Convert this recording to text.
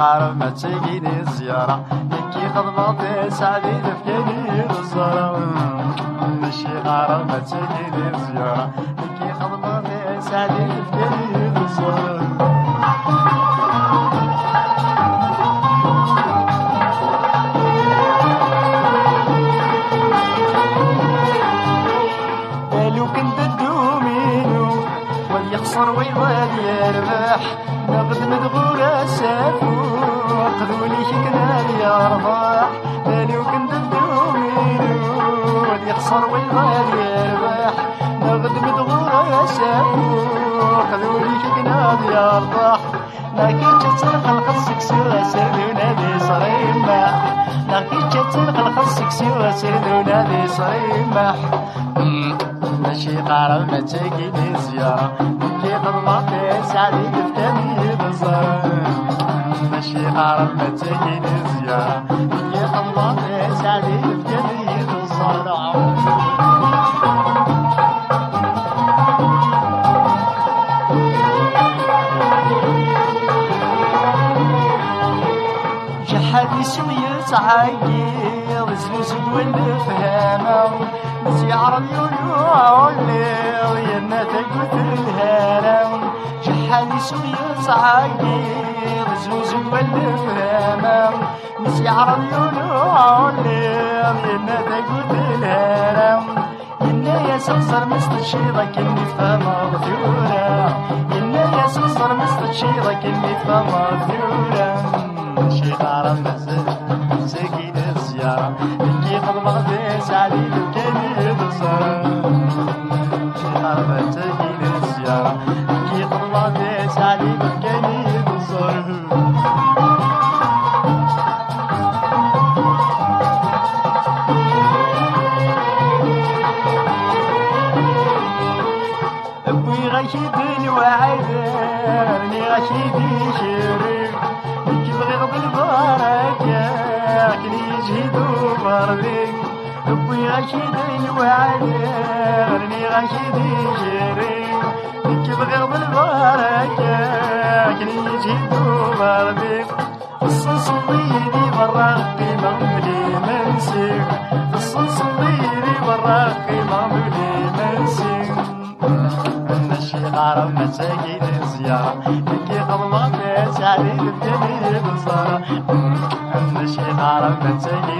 قارب ما تجيني زيارة يكي خدمة سعدي تفكيني الزارة نشي قارب ما تجيني زيارة يكي خدمة سعدي تفكيني واليخسر ويضاد يربح نقد مدغورة سافو قدولي كنا يربح لو كنت تدومينو واليخسر ويضاد يربح؟ نقد مدغورة سافو قدولي كنا يربح لكن تتسرق الخصك سوى سردونا دي صريمة لكن تتسرق الخصك سوى سردونا دي صريمة ماشي قارب ما تجيني زيارة. كي قضبطي سعدي تفكني بزار ماشي قارب ما تجيني جحد يسوي يتعاير زوز والفهامة مزيار اليولو ينا تقوت الهرم جحد يسوي يتعاير زوز والفهامة مزيار اليولو ينا تقوت الهرم إنا يا سمسر مستشيرة كني فما ثورة يا سمسر مستشيرة كني فما ثورة أبوي غشيد الوعداني غشيد شريك كيبغي غض البركة كني يجهدو بردك أبوي غشيد الوعداني غشيد شريك كيبغي غض البركة كني يجهدو بردك الصنص ضيدي براقي مغملي منسك الصنص ضيدي براقي مغملي منسك نشي غارب مساكين زيارة كي قضمة سعدي تبتني بصارة نشي غارب مساكين